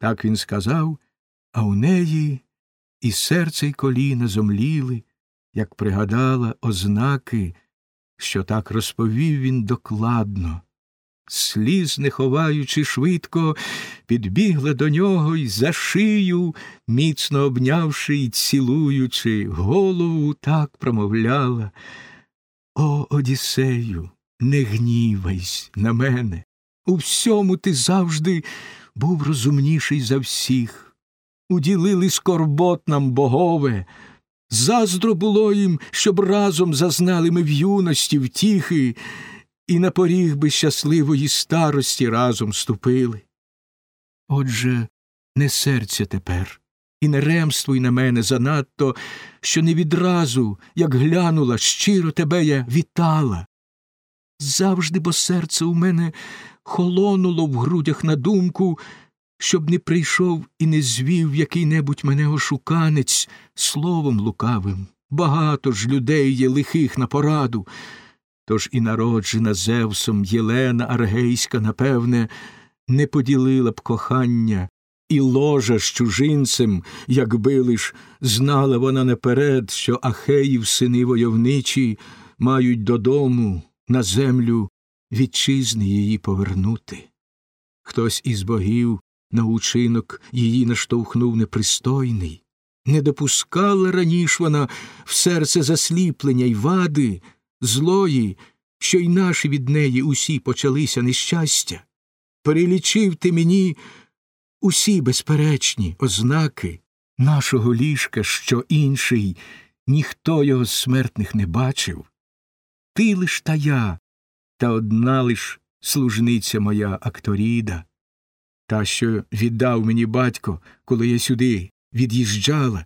Так він сказав, а у неї і серце й коліна зомліли, як пригадала ознаки, що так розповів він докладно. Сліз, не ховаючи швидко, підбігла до нього й за шию, міцно обнявши й цілуючи, голову так промовляла. О, Одіссею, не гнівайсь на мене. У всьому ти завжди був розумніший за всіх. Уділили скорбот нам богове. Заздро було їм, щоб разом зазнали ми в юності втіхи, і на поріг би щасливої старості разом ступили. Отже, не серця тепер, і не ремствуй на мене занадто, що не відразу, як глянула, щиро тебе я вітала. Завжди, бо серце у мене холонуло в грудях на думку, щоб не прийшов і не звів який небудь мене ошуканець словом лукавим. Багато ж людей є лихих на пораду. Тож і народжена Зевсом Єлена Аргейська, напевне, не поділила б кохання і ложа з чужинцем, якби лиш знала вона наперед, що Ахеїв сини войовничі мають додому на землю вітчизни її повернути. Хтось із богів на учинок її наштовхнув непристойний, не допускала раніш вона в серце засліплення й вади, злої, що й наші від неї усі почалися нещастя. Перелічив ти мені усі безперечні ознаки нашого ліжка, що інший, ніхто його з смертних не бачив. Ти лиш та я, та одна лиш служниця моя Акторіда, та, що віддав мені батько, коли я сюди від'їжджала,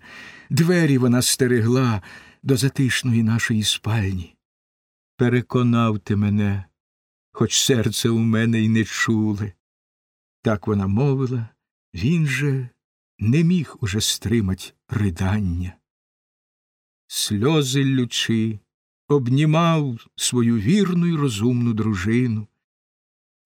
двері вона стерегла до затишної нашої спальні. Переконав ти мене, хоч серце у мене й не чуле. Так вона мовила, він же не міг уже стримать ридання. Сльози лючи, обнімав свою вірну й розумну дружину,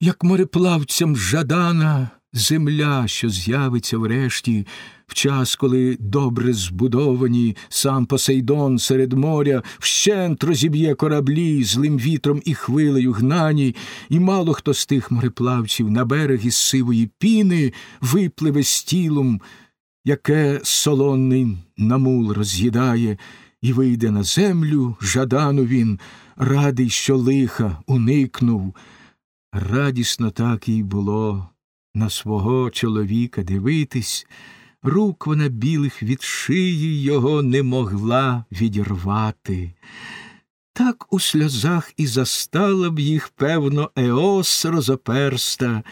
як мореплавцям жадана земля, що з'явиться врешті, в час, коли добре збудовані сам Посейдон серед моря вщент розіб'є кораблі злим вітром і хвилею гнані, і мало хто з тих мореплавців на берег із сивої піни випливе з тілом, яке солонний намул роз'їдає, і вийде на землю, жадану він, радий, що лиха уникнув. Радісно так їй було на свого чоловіка дивитись, рук вона білих від шиї його не могла відірвати. Так у сльозах і застала б їх, певно, Еос розоперста,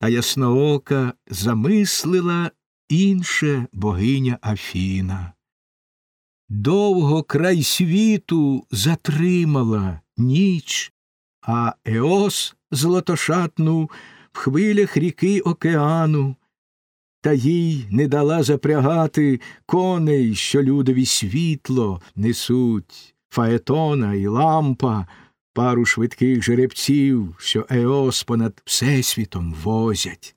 а ясноока замислила інше богиня Афіна. Довго край світу затримала ніч, а Еос златошатну в хвилях ріки океану, та їй не дала запрягати коней, що людові світло несуть, фаетона і лампа, пару швидких жеребців, що Еос понад всесвітом возять.